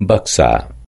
Baksa.